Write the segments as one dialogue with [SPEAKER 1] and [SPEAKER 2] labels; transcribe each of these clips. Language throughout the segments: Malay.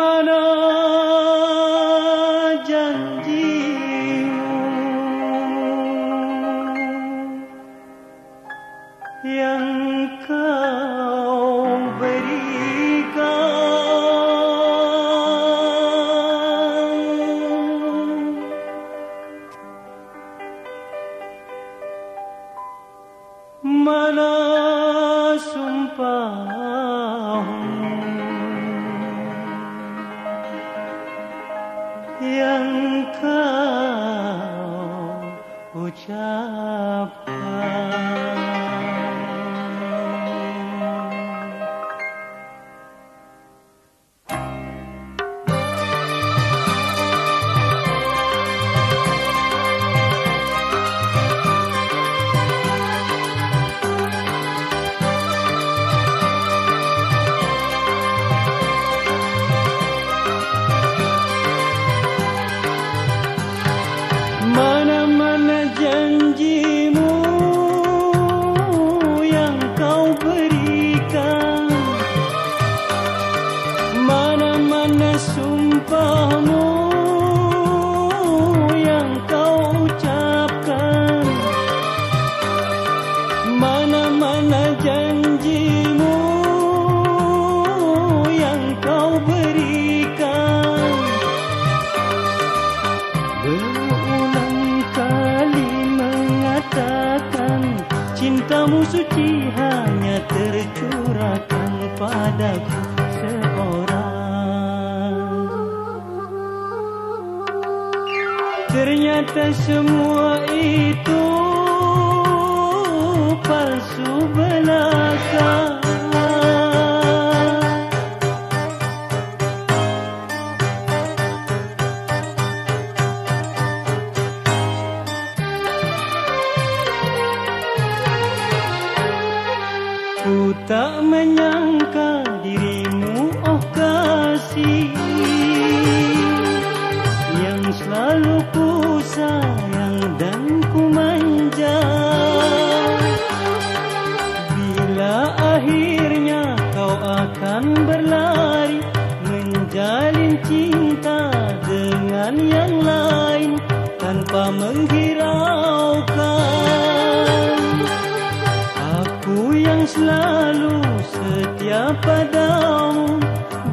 [SPEAKER 1] Mana janjimu? Yang kau berikan. Mana sumpahmu mengucapkan Cintamu suci hanya tercurahkan padaku seorang. Ternyata semua itu palsu belaka tak menyangka dirimu oh kasih Yang selalu ku sayang dan ku manja. Bila akhirnya kau akan berlari Menjalin cinta dengan yang lain Tanpa menghiraukan selalu setia padamu.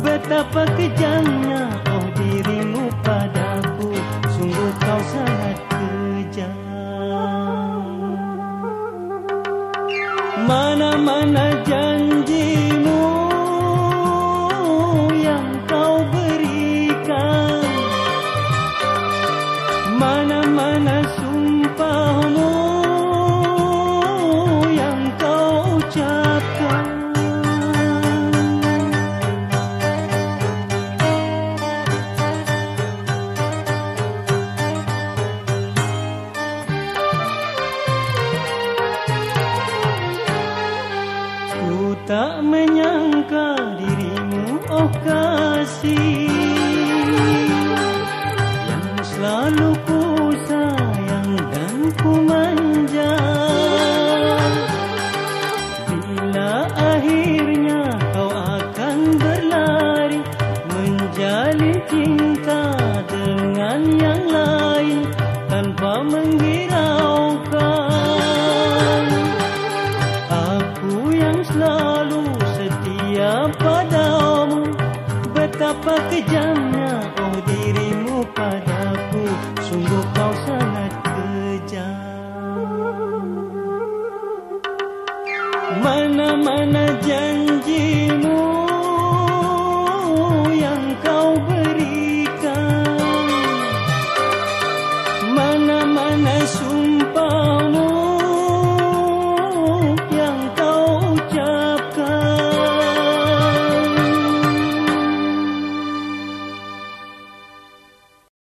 [SPEAKER 1] Betapa kejamnya oh dirimu padaku. Sungguh kau sangat tak menyangka dirimu oh kasih. Yang selalu ku sayang dan ku manja. Bila akhirnya kau akan berlari Menjalin cinta dengan yang lain Tanpa menghiraukan Betapa kejamnya. Oh dirimu padaku Sungguh kau sangat kejam. Mana-mana janjimu